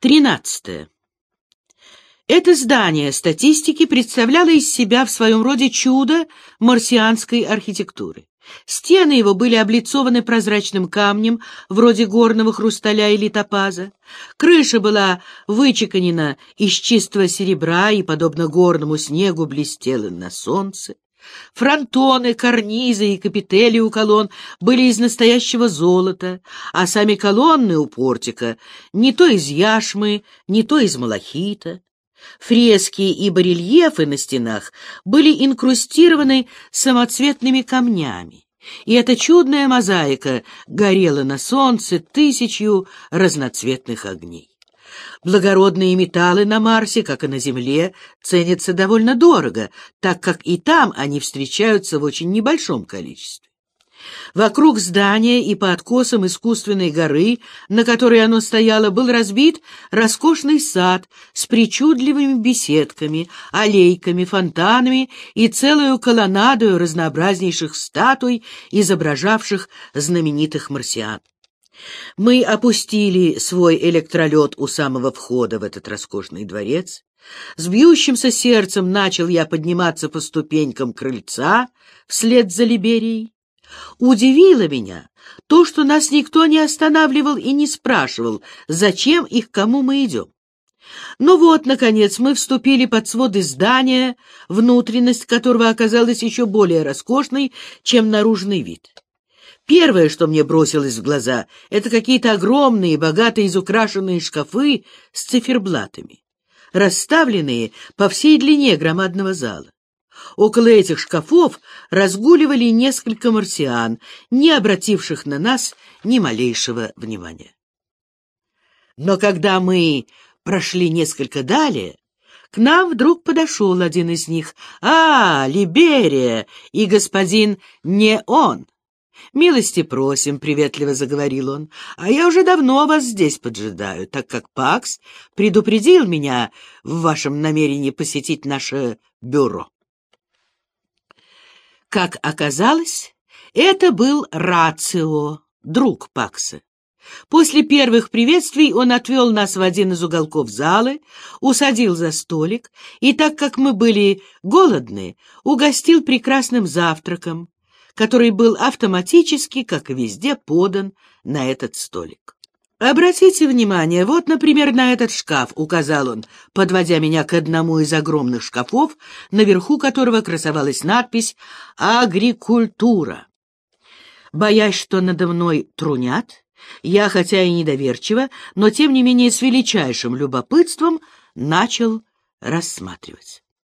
Тринадцатое. Это здание статистики представляло из себя в своем роде чудо марсианской архитектуры. Стены его были облицованы прозрачным камнем, вроде горного хрусталя или топаза. Крыша была вычеканена из чистого серебра и, подобно горному снегу, блестела на солнце. Фронтоны, карнизы и капители у колонн были из настоящего золота, а сами колонны у портика не то из яшмы, не то из малахита. Фрески и барельефы на стенах были инкрустированы самоцветными камнями, и эта чудная мозаика горела на солнце тысячью разноцветных огней. Благородные металлы на Марсе, как и на Земле, ценятся довольно дорого, так как и там они встречаются в очень небольшом количестве. Вокруг здания и по откосам искусственной горы, на которой оно стояло, был разбит роскошный сад с причудливыми беседками, аллейками, фонтанами и целую колоннадою разнообразнейших статуй, изображавших знаменитых марсиан. Мы опустили свой электролет у самого входа в этот роскошный дворец. С бьющимся сердцем начал я подниматься по ступенькам крыльца вслед за Либерией. Удивило меня то, что нас никто не останавливал и не спрашивал, зачем и к кому мы идем. Ну вот, наконец, мы вступили под своды здания, внутренность которого оказалась еще более роскошной, чем наружный вид. Первое, что мне бросилось в глаза, это какие-то огромные, богато изукрашенные шкафы с циферблатами, расставленные по всей длине громадного зала. Около этих шкафов разгуливали несколько марсиан, не обративших на нас ни малейшего внимания. Но когда мы прошли несколько далее, к нам вдруг подошел один из них. «А, Либерия и господин не он!» «Милости просим», — приветливо заговорил он, — «а я уже давно вас здесь поджидаю, так как Пакс предупредил меня в вашем намерении посетить наше бюро». Как оказалось, это был Рацио, друг Пакса. После первых приветствий он отвел нас в один из уголков залы, усадил за столик и, так как мы были голодны, угостил прекрасным завтраком, который был автоматически, как и везде, подан на этот столик. «Обратите внимание, вот, например, на этот шкаф», — указал он, подводя меня к одному из огромных шкафов, наверху которого красовалась надпись «Агрикультура». Боясь, что надо мной трунят, я, хотя и недоверчиво, но тем не менее с величайшим любопытством начал рассматривать.